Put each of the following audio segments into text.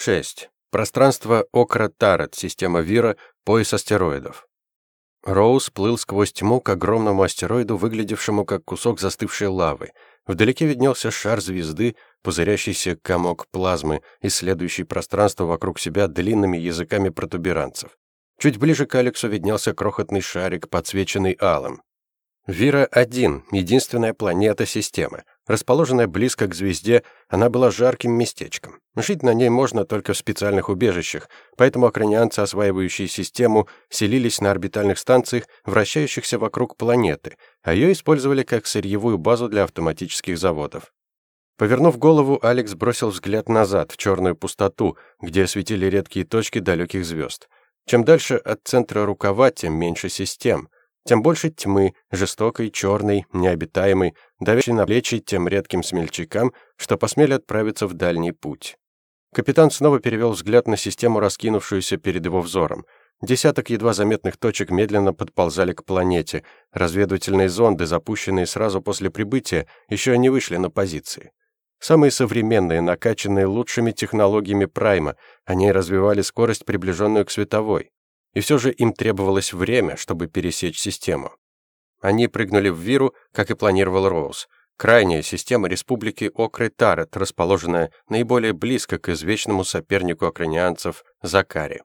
6. Пространство Окра-Тарет, система Вира, пояс астероидов. Роуз плыл сквозь тьму к огромному астероиду, выглядевшему как кусок застывшей лавы. Вдалеке виднелся шар звезды, пузырящийся комок плазмы, исследующий пространство вокруг себя длинными языками протуберанцев. Чуть ближе к Алексу виднелся крохотный шарик, подсвеченный алым. Вира-1 — единственная планета системы. Расположенная близко к звезде, она была жарким местечком. Жить на ней можно только в специальных убежищах, поэтому окранианцы, осваивающие систему, селились на орбитальных станциях, вращающихся вокруг планеты, а ее использовали как сырьевую базу для автоматических заводов. Повернув голову, Алекс бросил взгляд назад, в черную пустоту, где светили редкие точки далеких звезд. Чем дальше от центра рукава, тем меньше систем — тем больше тьмы, жестокой, черной, необитаемой, давящей на плечи тем редким смельчакам, что посмели отправиться в дальний путь. Капитан снова перевел взгляд на систему, раскинувшуюся перед его взором. Десяток едва заметных точек медленно подползали к планете. Разведывательные зонды, запущенные сразу после прибытия, еще не вышли на позиции. Самые современные, накачанные лучшими технологиями Прайма, они развивали скорость, приближенную к световой. И все же им требовалось время, чтобы пересечь систему. Они прыгнули в Виру, как и планировал Роуз. Крайняя система республики Окры-Тарет, расположенная наиболее близко к извечному сопернику окранианцев Закари.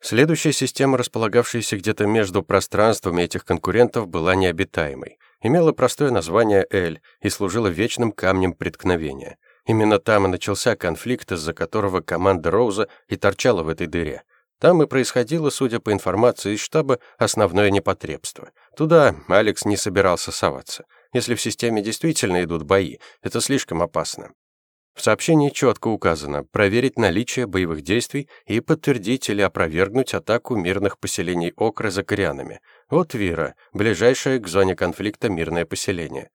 Следующая система, располагавшаяся где-то между пространствами этих конкурентов, была необитаемой. Имела простое название Эль и служила вечным камнем преткновения. Именно там и начался конфликт, из-за которого команда Роуза и торчала в этой дыре. Там и происходило, судя по информации из штаба, основное непотребство. Туда Алекс не собирался соваться. Если в системе действительно идут бои, это слишком опасно. В сообщении четко указано проверить наличие боевых действий и подтвердить или опровергнуть атаку мирных поселений Окры за корианами. Вот Вира, ближайшее к зоне конфликта мирное поселение.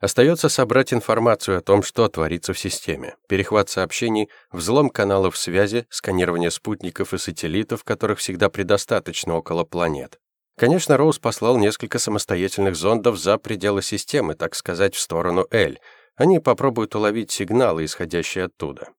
Остается собрать информацию о том, что творится в системе. Перехват сообщений, взлом каналов связи, сканирование спутников и сателлитов, которых всегда предостаточно около планет. Конечно, Роуз послал несколько самостоятельных зондов за пределы системы, так сказать, в сторону Эль. Они попробуют уловить сигналы, исходящие оттуда.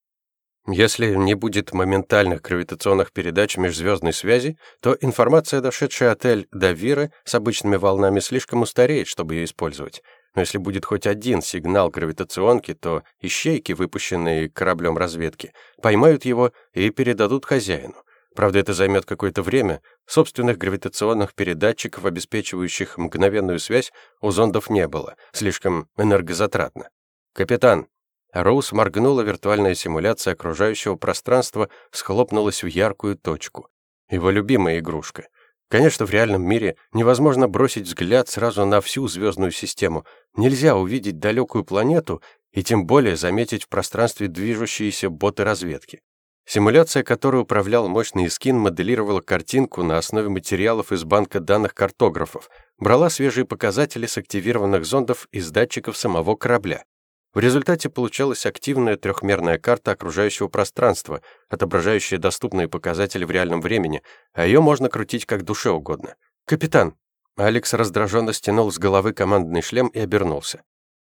Если не будет моментальных гравитационных передач межзвездной связи, то информация, дошедшая от Эль до Виры с обычными волнами, слишком устареет, чтобы ее использовать. Но если будет хоть один сигнал гравитационки, то ищейки, выпущенные кораблем разведки, поймают его и передадут хозяину. Правда, это займет какое-то время. Собственных гравитационных передатчиков, обеспечивающих мгновенную связь, у зондов не было. Слишком энергозатратно. «Капитан!» Роуз моргнула виртуальная симуляция окружающего пространства, схлопнулась в яркую точку. Его любимая игрушка — Конечно, в реальном мире невозможно бросить взгляд сразу на всю звездную систему. Нельзя увидеть далекую планету и тем более заметить в пространстве движущиеся боты разведки. Симуляция, которой управлял мощный скин, моделировала картинку на основе материалов из банка данных картографов, брала свежие показатели с активированных зондов из датчиков самого корабля. В результате получалась активная трехмерная карта окружающего пространства, отображающая доступные показатели в реальном времени, а ее можно крутить как душе угодно. «Капитан!» Алекс раздраженно стянул с головы командный шлем и обернулся.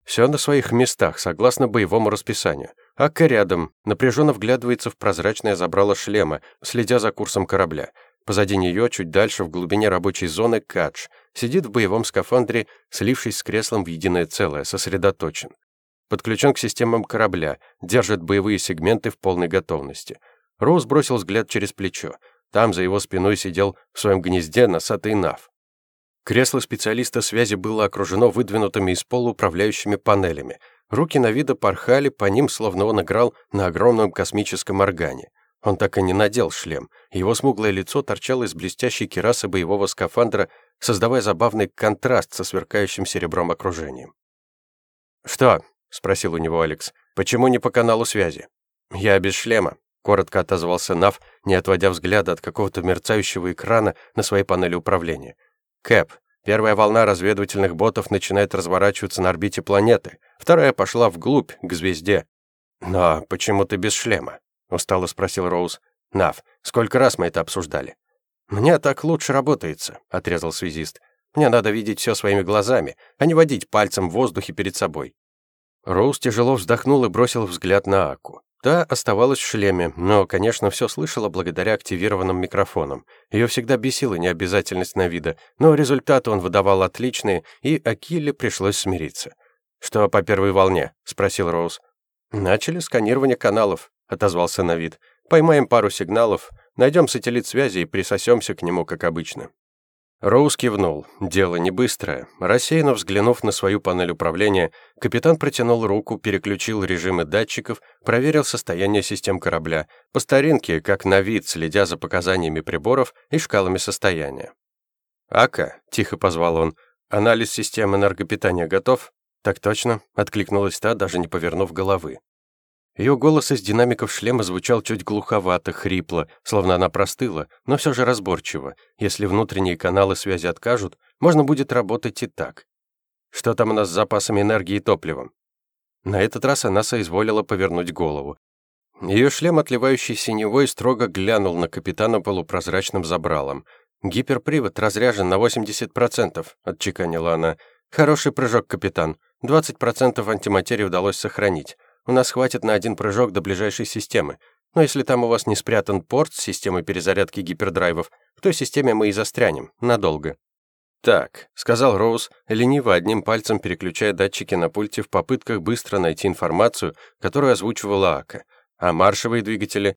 Все на своих местах, согласно боевому расписанию. Акка рядом, напряженно вглядывается в прозрачное забрало шлема, следя за курсом корабля. Позади нее, чуть дальше, в глубине рабочей зоны, Кадж. Сидит в боевом скафандре, слившись с креслом в единое целое, сосредоточен подключен к системам корабля, держит боевые сегменты в полной готовности. Роуз бросил взгляд через плечо. Там за его спиной сидел в своем гнезде носатый Нав. Кресло специалиста связи было окружено выдвинутыми из пола управляющими панелями. Руки на вида порхали по ним, словно он играл на огромном космическом органе. Он так и не надел шлем. Его смуглое лицо торчало из блестящей керасы боевого скафандра, создавая забавный контраст со сверкающим серебром окружением. «Что, — спросил у него Алекс. «Почему не по каналу связи?» «Я без шлема», — коротко отозвался Нав, не отводя взгляда от какого-то мерцающего экрана на своей панели управления. «Кэп, первая волна разведывательных ботов начинает разворачиваться на орбите планеты, вторая пошла вглубь, к звезде». «Но почему ты без шлема?» — устало спросил Роуз. «Нав, сколько раз мы это обсуждали?» «Мне так лучше работается», — отрезал связист. «Мне надо видеть все своими глазами, а не водить пальцем в воздухе перед собой. Роуз тяжело вздохнул и бросил взгляд на Аку. Та оставалась в шлеме, но, конечно, все слышала благодаря активированным микрофонам. Ее всегда бесила необязательность на вида, но результаты он выдавал отличные, и Акиле пришлось смириться. «Что по первой волне?» — спросил Роуз. «Начали сканирование каналов», — отозвался Навид. «Поймаем пару сигналов, найдем сателлит связи и присосемся к нему, как обычно». Роуз кивнул. Дело не быстрое. Рассеянно взглянув на свою панель управления, капитан протянул руку, переключил режимы датчиков, проверил состояние систем корабля, по старинке, как на вид, следя за показаниями приборов и шкалами состояния. «Ака», — тихо позвал он, — «анализ систем энергопитания готов?» «Так точно», — откликнулась та, даже не повернув головы. Ее голос из динамиков шлема звучал чуть глуховато, хрипло, словно она простыла, но все же разборчиво. Если внутренние каналы связи откажут, можно будет работать и так. Что там у нас с запасами энергии и топливом? На этот раз она соизволила повернуть голову. Ее шлем, отливающий синевой, строго глянул на капитана полупрозрачным забралом. «Гиперпривод разряжен на 80%, — отчеканила она. «Хороший прыжок, капитан. 20% антиматерии удалось сохранить. У нас хватит на один прыжок до ближайшей системы. Но если там у вас не спрятан порт с системой перезарядки гипердрайвов, в той системе мы и застрянем. Надолго. «Так», — сказал Роуз, лениво одним пальцем переключая датчики на пульте в попытках быстро найти информацию, которую озвучивала Ака. «А маршевые двигатели?»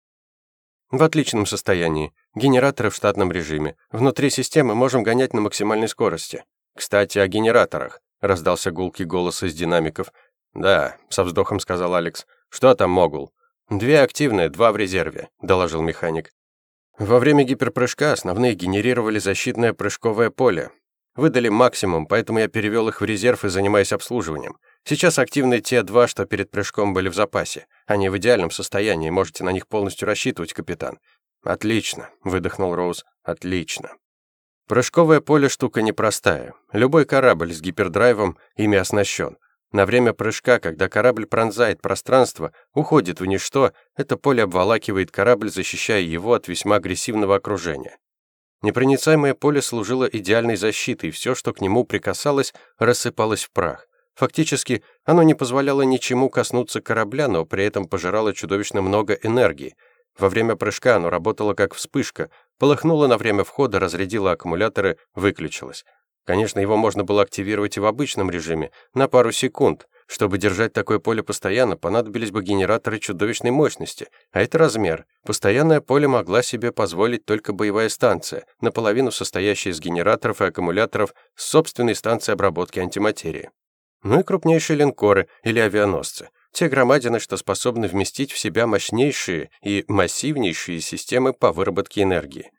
«В отличном состоянии. Генераторы в штатном режиме. Внутри системы можем гонять на максимальной скорости. Кстати, о генераторах», — раздался гулкий голос из динамиков. «Да», — со вздохом сказал Алекс. «Что там могул?» «Две активные, два в резерве», — доложил механик. Во время гиперпрыжка основные генерировали защитное прыжковое поле. Выдали максимум, поэтому я перевел их в резерв и занимаюсь обслуживанием. Сейчас активны те два, что перед прыжком были в запасе. Они в идеальном состоянии, можете на них полностью рассчитывать, капитан. Отлично, выдохнул Роуз. Отлично. Прыжковое поле штука непростая. Любой корабль с гипердрайвом ими оснащен. На время прыжка, когда корабль пронзает пространство, уходит в ничто, это поле обволакивает корабль, защищая его от весьма агрессивного окружения. Непроницаемое поле служило идеальной защитой, все, что к нему прикасалось, рассыпалось в прах. Фактически, оно не позволяло ничему коснуться корабля, но при этом пожирало чудовищно много энергии. Во время прыжка оно работало как вспышка, полыхнуло на время входа, разрядило аккумуляторы, выключилось. Конечно, его можно было активировать и в обычном режиме, на пару секунд. Чтобы держать такое поле постоянно, понадобились бы генераторы чудовищной мощности, а это размер. Постоянное поле могла себе позволить только боевая станция, наполовину состоящая из генераторов и аккумуляторов с собственной станцией обработки антиматерии. Ну и крупнейшие линкоры или авианосцы. Те громадины, что способны вместить в себя мощнейшие и массивнейшие системы по выработке энергии.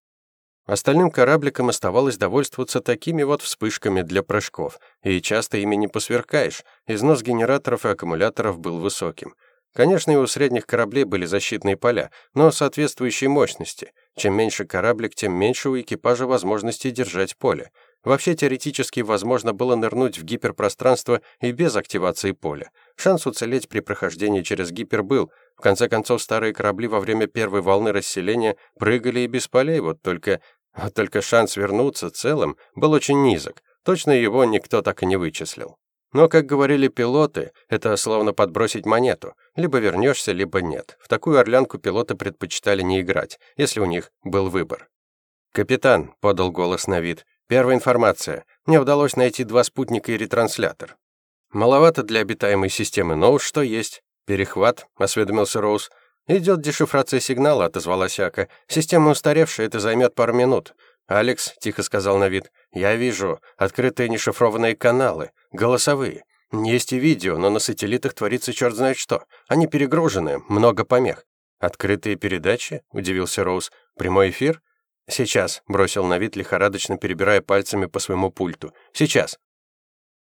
Остальным корабликам оставалось довольствоваться такими вот вспышками для прыжков, и часто ими не посверкаешь, износ генераторов и аккумуляторов был высоким. Конечно, и у средних кораблей были защитные поля, но соответствующей мощности. Чем меньше кораблик, тем меньше у экипажа возможности держать поле. Вообще, теоретически, возможно было нырнуть в гиперпространство и без активации поля. Шанс уцелеть при прохождении через гипер был. В конце концов, старые корабли во время первой волны расселения прыгали и без полей, вот только вот только шанс вернуться целым был очень низок. Точно его никто так и не вычислил. Но, как говорили пилоты, это словно подбросить монету. Либо вернешься, либо нет. В такую орлянку пилоты предпочитали не играть, если у них был выбор. «Капитан», — подал голос на вид, — «первая информация. Мне удалось найти два спутника и ретранслятор». «Маловато для обитаемой системы, но уж что есть». «Перехват», — осведомился Роуз. «Идет дешифрация сигнала», — отозвалась Ака. «Система устаревшая, это займет пару минут». «Алекс», — тихо сказал на вид, — «я вижу открытые нешифрованные каналы, голосовые. Есть и видео, но на сателлитах творится черт знает что. Они перегружены, много помех». «Открытые передачи?» — удивился Роуз. «Прямой эфир?» «Сейчас», — бросил на вид, лихорадочно перебирая пальцами по своему пульту. «Сейчас».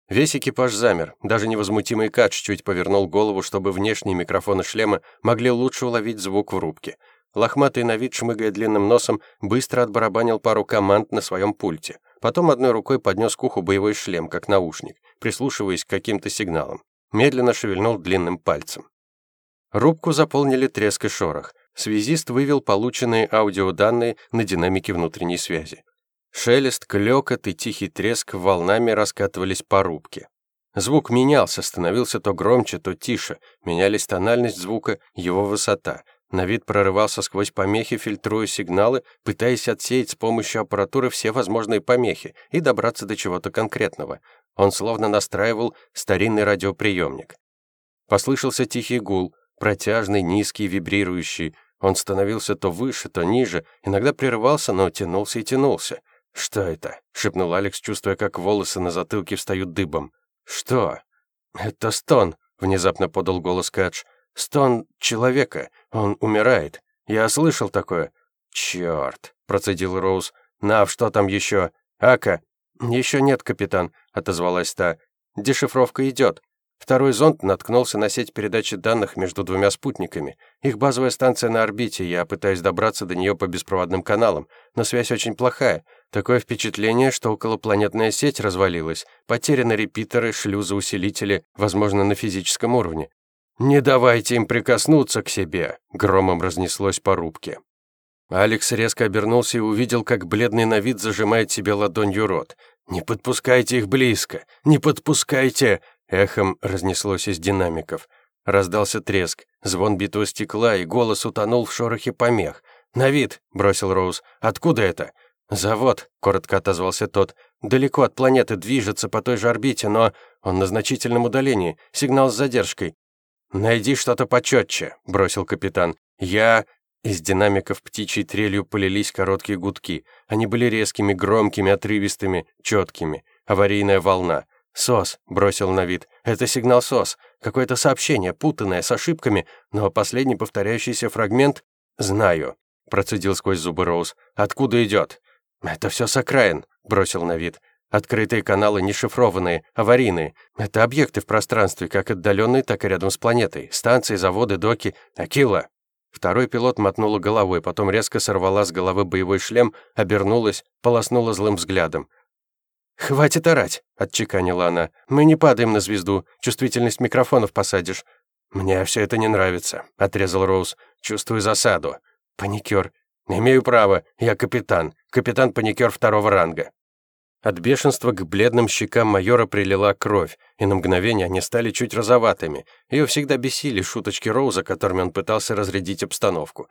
Весь экипаж замер, даже невозмутимый Кач чуть повернул голову, чтобы внешние микрофоны шлема могли лучше уловить звук в рубке. Лохматый на вид, шмыгая длинным носом, быстро отбарабанил пару команд на своем пульте. Потом одной рукой поднес к уху боевой шлем, как наушник, прислушиваясь к каким-то сигналам. Медленно шевельнул длинным пальцем. Рубку заполнили треск и шорох. Связист вывел полученные аудиоданные на динамике внутренней связи. Шелест, клёкот и тихий треск волнами раскатывались по рубке. Звук менялся, становился то громче, то тише. Менялись тональность звука, его высота. На вид прорывался сквозь помехи, фильтруя сигналы, пытаясь отсеять с помощью аппаратуры все возможные помехи и добраться до чего-то конкретного. Он словно настраивал старинный радиоприемник. Послышался тихий гул, протяжный, низкий, вибрирующий. Он становился то выше, то ниже, иногда прерывался, но тянулся и тянулся. «Что это?» — шепнул Алекс, чувствуя, как волосы на затылке встают дыбом. «Что?» «Это стон», — внезапно подал голос Кадж. «Стон человека. Он умирает. Я слышал такое». «Чёрт», — процедил Роуз. «Нав, что там еще? Ака?» «Еще нет, капитан», — отозвалась та. «Дешифровка идет. Второй зонд наткнулся на сеть передачи данных между двумя спутниками. Их базовая станция на орбите, я пытаюсь добраться до нее по беспроводным каналам, но связь очень плохая. Такое впечатление, что околопланетная сеть развалилась. Потеряны репитеры, шлюзы, усилители, возможно, на физическом уровне. «Не давайте им прикоснуться к себе!» — громом разнеслось по рубке. Алекс резко обернулся и увидел, как бледный на вид зажимает себе ладонью рот. «Не подпускайте их близко! Не подпускайте!» Эхом разнеслось из динамиков. Раздался треск, звон битого стекла, и голос утонул в шорохе помех. «На вид!» — бросил Роуз. «Откуда это?» «Завод», — коротко отозвался тот. «Далеко от планеты движется по той же орбите, но он на значительном удалении. Сигнал с задержкой». «Найди что-то почетче», — бросил капитан. «Я...» Из динамиков птичьей трелью полились короткие гудки. Они были резкими, громкими, отрывистыми, четкими. Аварийная волна. «СОС», — бросил на вид. «Это сигнал СОС. Какое-то сообщение, путанное, с ошибками, но последний повторяющийся фрагмент...» «Знаю», — процедил сквозь зубы Роуз. «Откуда идет?» «Это все с окраин», — бросил на вид. «Открытые каналы не шифрованные, аварийные. Это объекты в пространстве, как отдаленные, так и рядом с планетой. Станции, заводы, доки. Акила!» Второй пилот мотнула головой, потом резко сорвала с головы боевой шлем, обернулась, полоснула злым взглядом. «Хватит орать», — отчеканила она. «Мы не падаем на звезду. Чувствительность микрофонов посадишь». «Мне все это не нравится», — отрезал Роуз. «Чувствую засаду». «Паникер». «Имею право. Я капитан. Капитан-паникер второго ранга». От бешенства к бледным щекам майора прилила кровь, и на мгновение они стали чуть розоватыми. Ее всегда бесили шуточки Роуза, которыми он пытался разрядить обстановку.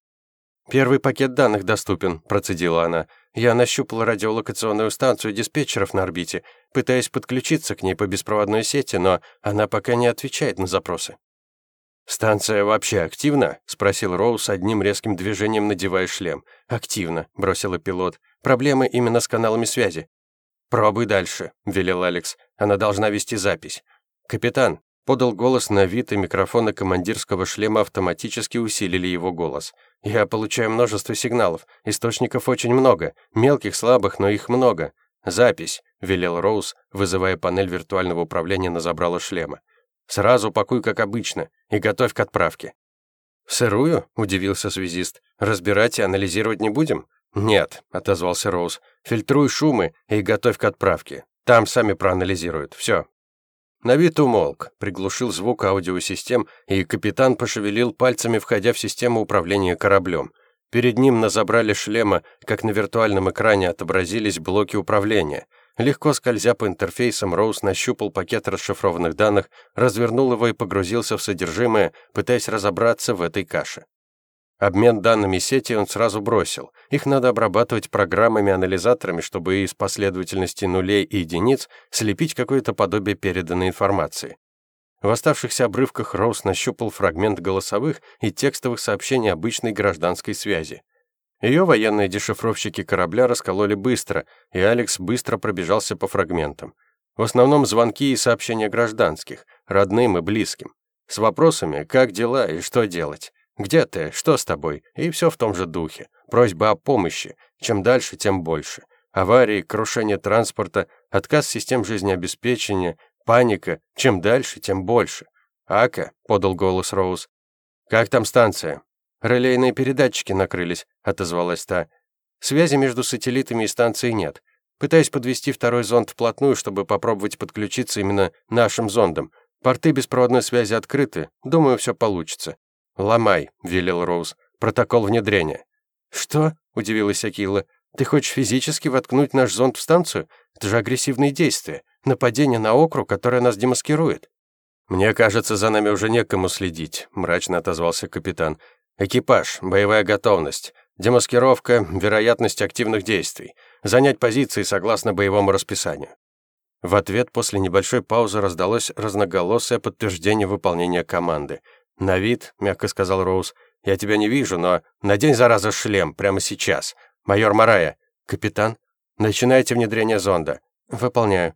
«Первый пакет данных доступен», — процедила она. «Я нащупала радиолокационную станцию диспетчеров на орбите, пытаясь подключиться к ней по беспроводной сети, но она пока не отвечает на запросы». «Станция вообще активна?» — спросил Роуз одним резким движением, надевая шлем. «Активно», — бросила пилот. «Проблемы именно с каналами связи». «Пробуй дальше», — велел Алекс. «Она должна вести запись». «Капитан», Подал голос на вид, и микрофоны командирского шлема автоматически усилили его голос. «Я получаю множество сигналов. Источников очень много. Мелких, слабых, но их много. Запись», — велел Роуз, вызывая панель виртуального управления на забрало шлема. «Сразу пакуй, как обычно, и готовь к отправке». «Сырую?» — удивился связист. «Разбирать и анализировать не будем?» «Нет», — отозвался Роуз. «Фильтруй шумы и готовь к отправке. Там сами проанализируют. Все, Навид умолк, приглушил звук аудиосистем, и капитан пошевелил пальцами, входя в систему управления кораблем. Перед ним на забрале шлема, как на виртуальном экране, отобразились блоки управления. Легко скользя по интерфейсам, Роуз нащупал пакет расшифрованных данных, развернул его и погрузился в содержимое, пытаясь разобраться в этой каше. Обмен данными сети он сразу бросил. Их надо обрабатывать программами-анализаторами, чтобы из последовательности нулей и единиц слепить какое-то подобие переданной информации. В оставшихся обрывках Роуз нащупал фрагмент голосовых и текстовых сообщений обычной гражданской связи. Ее военные дешифровщики корабля раскололи быстро, и Алекс быстро пробежался по фрагментам. В основном звонки и сообщения гражданских, родным и близким, с вопросами «как дела» и «что делать?». «Где ты? Что с тобой?» И все в том же духе. Просьба о помощи. Чем дальше, тем больше. Аварии, крушение транспорта, отказ систем жизнеобеспечения, паника. Чем дальше, тем больше. «Ака», — подал голос Роуз. «Как там станция?» «Релейные передатчики накрылись», — отозвалась та. «Связи между сателлитами и станцией нет. Пытаюсь подвести второй зонд вплотную, чтобы попробовать подключиться именно нашим зондом. Порты беспроводной связи открыты. Думаю, все получится. «Ломай», — велел Роуз. «Протокол внедрения». «Что?» — удивилась Акила. «Ты хочешь физически воткнуть наш зонд в станцию? Это же агрессивные действия. Нападение на округ, которое нас демаскирует». «Мне кажется, за нами уже некому следить», — мрачно отозвался капитан. «Экипаж, боевая готовность, демаскировка, вероятность активных действий, занять позиции согласно боевому расписанию». В ответ после небольшой паузы раздалось разноголосое подтверждение выполнения команды. «На вид», — мягко сказал Роуз, — «я тебя не вижу, но надень, зараза, шлем прямо сейчас. Майор Марая, капитан, начинайте внедрение зонда». «Выполняю».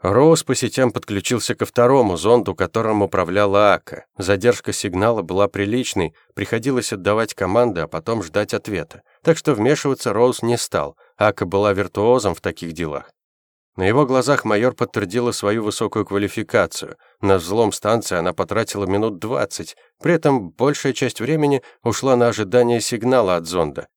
Роуз по сетям подключился ко второму зонду, которым управляла АКа. Задержка сигнала была приличной, приходилось отдавать команды, а потом ждать ответа. Так что вмешиваться Роуз не стал. Ака была виртуозом в таких делах. На его глазах майор подтвердила свою высокую квалификацию. На взлом станции она потратила минут 20, при этом большая часть времени ушла на ожидание сигнала от зонда.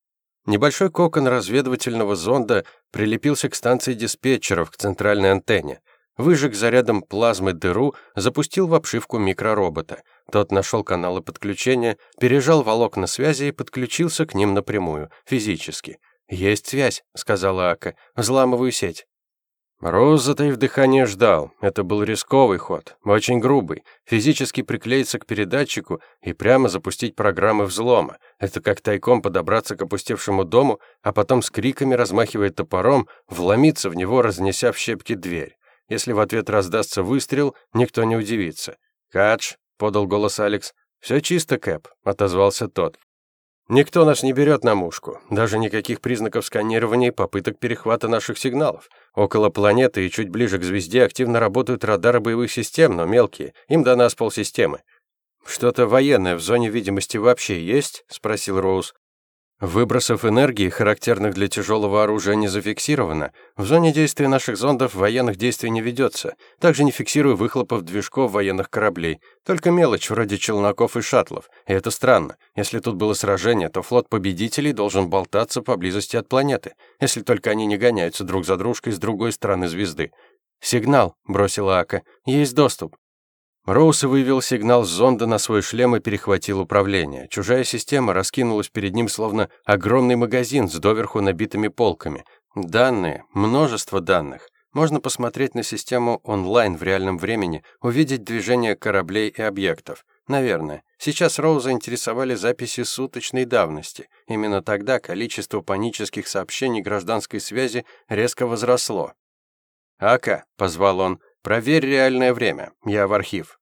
Небольшой кокон разведывательного зонда прилепился к станции диспетчеров к центральной антенне. Выжег зарядом плазмы дыру, запустил в обшивку микроробота. Тот нашел каналы подключения, пережал волокна связи и подключился к ним напрямую, физически. «Есть связь», — сказала Ака. «Взламываю сеть». Роуз, затаив дыхание, ждал. Это был рисковый ход, очень грубый. Физически приклеиться к передатчику и прямо запустить программы взлома. Это как тайком подобраться к опустевшему дому, а потом с криками, размахивая топором, вломиться в него, разнеся в щепки дверь. Если в ответ раздастся выстрел, никто не удивится. «Кадж», — подал голос Алекс. «Все чисто, Кэп», — отозвался тот. «Никто нас не берет на мушку. Даже никаких признаков сканирования и попыток перехвата наших сигналов. Около планеты и чуть ближе к звезде активно работают радары боевых систем, но мелкие. Им до нас полсистемы». «Что-то военное в зоне видимости вообще есть?» — спросил Роуз. Выбросов энергии, характерных для тяжелого оружия, не зафиксировано. В зоне действия наших зондов военных действий не ведется. Также не фиксирую выхлопов движков военных кораблей. Только мелочь, вроде челноков и шаттлов. И это странно. Если тут было сражение, то флот победителей должен болтаться поблизости от планеты. Если только они не гоняются друг за дружкой с другой стороны звезды. «Сигнал», — бросила Ака. «Есть доступ». Роуз вывел сигнал зонда на свой шлем и перехватил управление. Чужая система раскинулась перед ним словно огромный магазин с доверху набитыми полками. Данные, множество данных. Можно посмотреть на систему онлайн в реальном времени, увидеть движение кораблей и объектов. Наверное. Сейчас Роуза интересовали записи суточной давности. Именно тогда количество панических сообщений гражданской связи резко возросло. «Ака», — позвал он, — «проверь реальное время. Я в архив».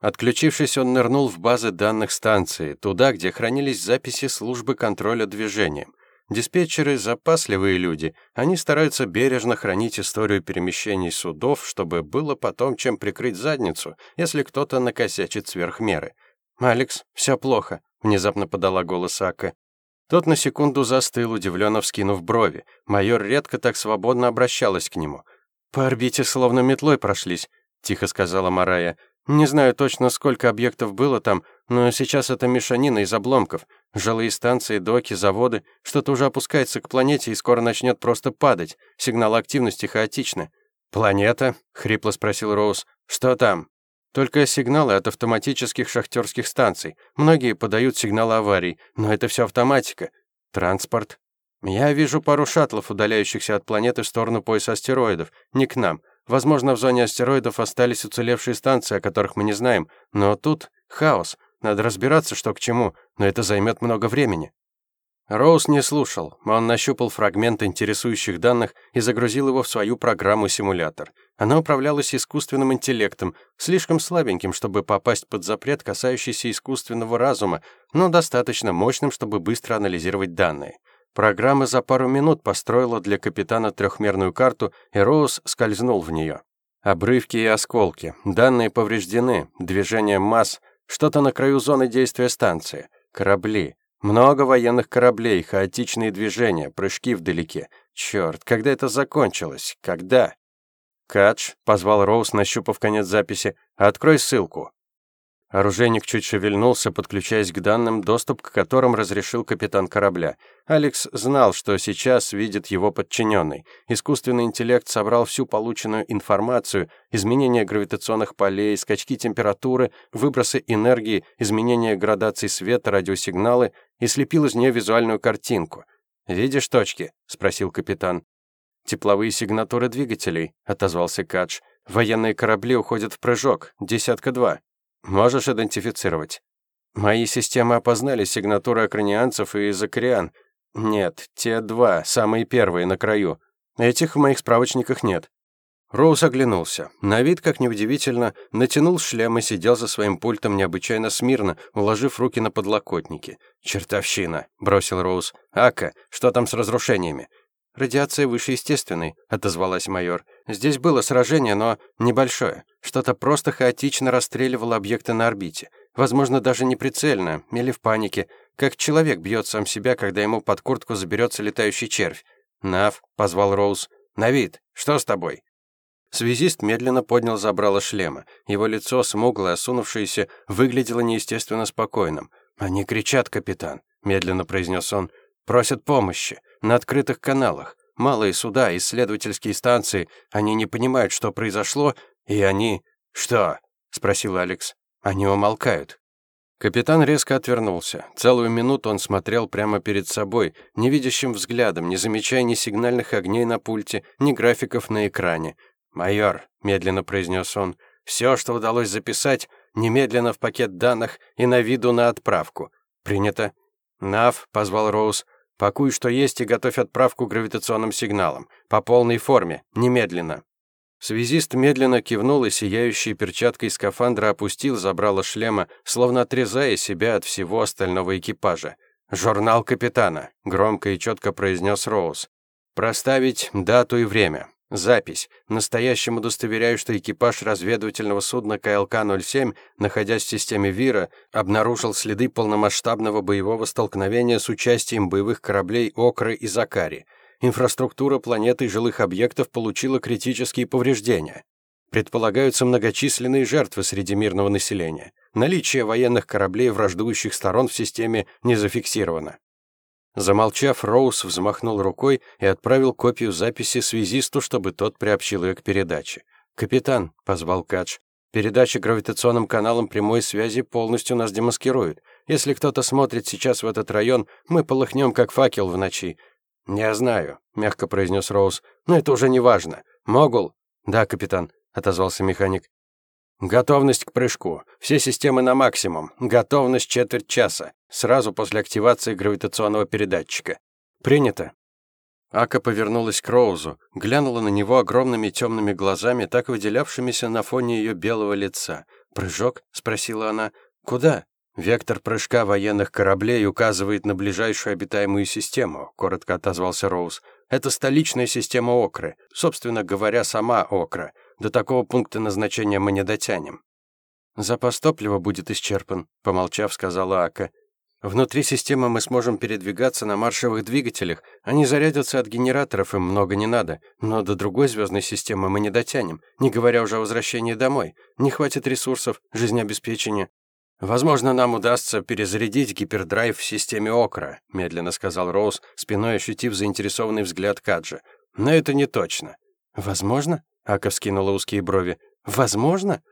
Отключившись, он нырнул в базы данных станции, туда, где хранились записи службы контроля движением. Диспетчеры — запасливые люди. Они стараются бережно хранить историю перемещений судов, чтобы было потом чем прикрыть задницу, если кто-то накосячит сверх меры. «Алекс, все плохо», — внезапно подала голос Ака. Тот на секунду застыл, удивленно вскинув брови. Майор редко так свободно обращалась к нему. «По орбите словно метлой прошлись», — тихо сказала Марая. Не знаю точно, сколько объектов было там, но сейчас это мешанина из обломков. Жилые станции, доки, заводы. Что-то уже опускается к планете и скоро начнет просто падать. Сигнал активности хаотичны. «Планета?» — хрипло спросил Роуз. «Что там?» «Только сигналы от автоматических шахтерских станций. Многие подают сигналы аварий, но это все автоматика. Транспорт?» «Я вижу пару шаттлов, удаляющихся от планеты в сторону пояса астероидов. Не к нам. Возможно, в зоне астероидов остались уцелевшие станции, о которых мы не знаем, но тут хаос. Надо разбираться, что к чему, но это займет много времени». Роуз не слушал. Он нащупал фрагмент интересующих данных и загрузил его в свою программу-симулятор. Она управлялась искусственным интеллектом, слишком слабеньким, чтобы попасть под запрет, касающийся искусственного разума, но достаточно мощным, чтобы быстро анализировать данные. Программа за пару минут построила для капитана трехмерную карту, и Роуз скользнул в нее. Обрывки и осколки, данные повреждены, движение масс, что-то на краю зоны действия станции, корабли, много военных кораблей, хаотичные движения, прыжки вдалеке. Черт, когда это закончилось? Когда? «Кадж», — позвал Роуз, нащупав конец записи, — «открой ссылку». Оружейник чуть шевельнулся, подключаясь к данным, доступ к которым разрешил капитан корабля. Алекс знал, что сейчас видит его подчиненный. Искусственный интеллект собрал всю полученную информацию, изменения гравитационных полей, скачки температуры, выбросы энергии, изменения градаций света, радиосигналы и слепил из нее визуальную картинку. «Видишь точки?» — спросил капитан. «Тепловые сигнатуры двигателей», — отозвался Кадж. «Военные корабли уходят в прыжок, десятка-два. Можешь идентифицировать?» «Мои системы опознали сигнатуры акранианцев и закариан. Нет, те два, самые первые, на краю. Этих в моих справочниках нет». Роуз оглянулся. На вид, как неудивительно, натянул шлем и сидел за своим пультом необычайно смирно, уложив руки на подлокотники. «Чертовщина!» — бросил Роуз. «Ака, что там с разрушениями?» «Радиация выше естественной», — отозвалась майор. «Здесь было сражение, но небольшое. Что-то просто хаотично расстреливало объекты на орбите. Возможно, даже не прицельно, или в панике. Как человек бьет сам себя, когда ему под куртку заберется летающий червь. «Нав», — позвал Роуз. «Навид, что с тобой?» Связист медленно поднял забрало шлема. Его лицо, смуглое, осунувшееся, выглядело неестественно спокойным. «Они кричат, капитан», — медленно произнес он. «Просят помощи. На открытых каналах. Малые суда, исследовательские станции. Они не понимают, что произошло, и они...» «Что?» — спросил Алекс. «Они умолкают». Капитан резко отвернулся. Целую минуту он смотрел прямо перед собой, невидящим взглядом, не замечая ни сигнальных огней на пульте, ни графиков на экране. «Майор», — медленно произнес он, — «все, что удалось записать, немедленно в пакет данных и на виду на отправку». «Принято». «Нав», — позвал Роуз, — «пакуй, что есть, и готовь отправку гравитационным сигналом. По полной форме. Немедленно». Связист медленно кивнул и сияющей перчаткой скафандра опустил забрало шлема, словно отрезая себя от всего остального экипажа. «Журнал капитана», — громко и четко произнес Роуз. «Проставить дату и время. Запись. Настоящим удостоверяю, что экипаж разведывательного судна КЛК-07, находясь в системе ВИРа, обнаружил следы полномасштабного боевого столкновения с участием боевых кораблей «Окры» и «Закари». Инфраструктура планеты и жилых объектов получила критические повреждения. Предполагаются многочисленные жертвы среди мирного населения. Наличие военных кораблей враждующих сторон в системе не зафиксировано. Замолчав, Роуз взмахнул рукой и отправил копию записи связисту, чтобы тот приобщил ее к передаче. «Капитан», — позвал Кадж, — «передача гравитационным каналом прямой связи полностью нас демаскирует. Если кто-то смотрит сейчас в этот район, мы полыхнем, как факел в ночи». «Я знаю», — мягко произнес Роуз, — «но это уже не важно. Могул?» «Да, капитан», — отозвался механик. Готовность к прыжку. Все системы на максимум. Готовность четверть часа. Сразу после активации гравитационного передатчика. Принято. Ака повернулась к Роузу, глянула на него огромными темными глазами, так выделявшимися на фоне ее белого лица. «Прыжок?» — спросила она. «Куда?» «Вектор прыжка военных кораблей указывает на ближайшую обитаемую систему», — коротко отозвался Роуз. «Это столичная система Окры. Собственно говоря, сама Окра. До такого пункта назначения мы не дотянем. Запас топлива будет исчерпан, помолчав, сказала Ака. Внутри системы мы сможем передвигаться на маршевых двигателях. Они зарядятся от генераторов, им много не надо. Но до другой звездной системы мы не дотянем, не говоря уже о возвращении домой. Не хватит ресурсов, жизнеобеспечения. Возможно, нам удастся перезарядить гипердрайв в системе Окра, медленно сказал Роуз, спиной ощутив заинтересованный взгляд Каджа. Но это не точно. Возможно? Ака вскинула узкие брови. «Возможно?»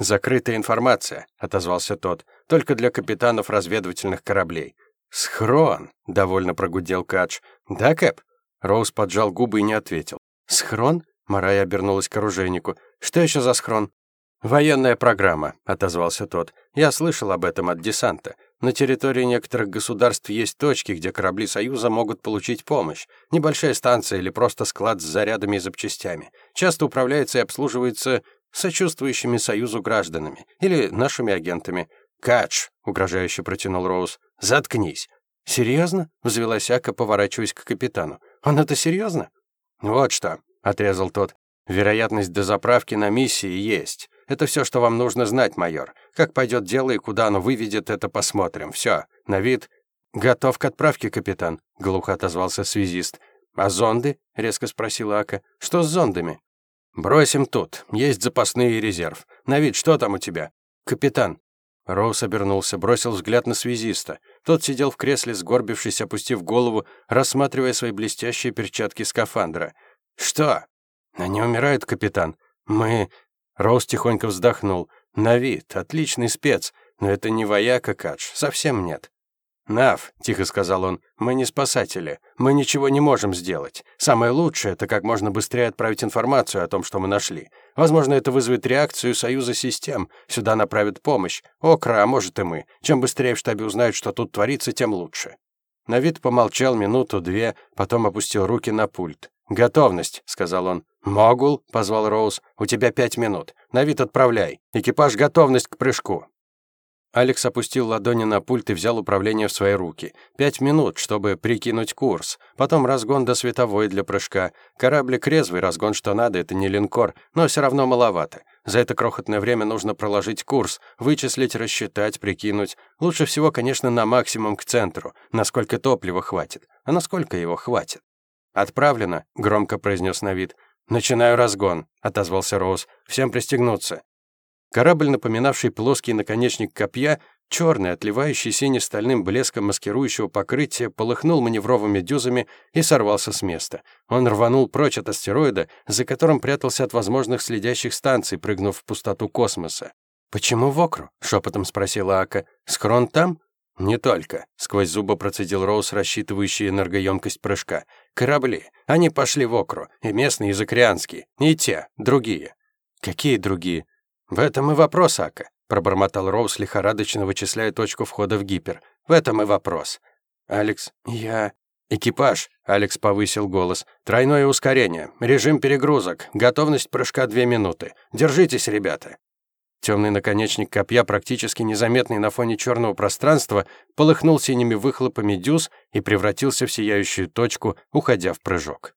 «Закрытая информация», — отозвался тот. «Только для капитанов разведывательных кораблей». «Схрон», — довольно прогудел Кадж. «Да, Кэп?» Роуз поджал губы и не ответил. «Схрон?» — Марая обернулась к оружейнику. «Что еще за схрон?» «Военная программа», — отозвался тот. «Я слышал об этом от десанта. На территории некоторых государств есть точки, где корабли Союза могут получить помощь. Небольшая станция или просто склад с зарядами и запчастями. Часто управляется и обслуживается сочувствующими Союзу гражданами или нашими агентами. «Кадж!» — угрожающе протянул Роуз. «Заткнись!» «Серьезно?» — взвелась Ака, поворачиваясь к капитану. «Он это серьезно?» «Вот что!» — отрезал тот. «Вероятность дозаправки на миссии есть. Это все, что вам нужно знать, майор. Как пойдет дело и куда оно выведет, это посмотрим. Все, на вид. Готов к отправке, капитан, глухо отозвался связист. А зонды? резко спросила Ака. Что с зондами? Бросим тут. Есть запасные и резерв. На вид что там у тебя? Капитан. Роуз обернулся, бросил взгляд на связиста. Тот сидел в кресле, сгорбившись, опустив голову, рассматривая свои блестящие перчатки скафандра. «Что?» «Они умирают, капитан. Мы... Роуз тихонько вздохнул. «На вид, отличный спец, но это не вояка Кадж, совсем нет». «Нав», — тихо сказал он, — «мы не спасатели. Мы ничего не можем сделать. Самое лучшее — это как можно быстрее отправить информацию о том, что мы нашли. Возможно, это вызовет реакцию союза систем. Сюда направят помощь. Окра, а может и мы. Чем быстрее в штабе узнают, что тут творится, тем лучше». Навид помолчал минуту-две, потом опустил руки на пульт. «Готовность», — сказал он. «Могул», — позвал Роуз, — «у тебя пять минут. Навид отправляй. Экипаж готовность к прыжку». Алекс опустил ладони на пульт и взял управление в свои руки. Пять минут, чтобы прикинуть курс. Потом разгон до световой для прыжка. Кораблик резвый, разгон что надо, это не линкор, но все равно маловато. За это крохотное время нужно проложить курс, вычислить, рассчитать, прикинуть. Лучше всего, конечно, на максимум к центру, насколько топлива хватит. А насколько его хватит? «Отправлено», — громко произнес Навид. «Начинаю разгон», — отозвался Роуз. «Всем пристегнуться». Корабль, напоминавший плоский наконечник копья, черный, отливающий сине-стальным блеском маскирующего покрытия, полыхнул маневровыми дюзами и сорвался с места. Он рванул прочь от астероида, за которым прятался от возможных следящих станций, прыгнув в пустоту космоса. «Почему в Окру?» — шепотом спросила Ака. «Скрон там?» «Не только», — сквозь зубы процедил Роуз, рассчитывающий энергоемкость прыжка. «Корабли. Они пошли в Окру. И местные, и закрианские. И те, другие». «Какие другие?» «В этом и вопрос, Ака», — пробормотал Роуз, лихорадочно вычисляя точку входа в гипер. «В этом и вопрос». «Алекс, я...» «Экипаж», — Алекс повысил голос. «Тройное ускорение. Режим перегрузок. Готовность прыжка две минуты. Держитесь, ребята». Темный наконечник копья, практически незаметный на фоне черного пространства, полыхнул синими выхлопами дюз и превратился в сияющую точку, уходя в прыжок.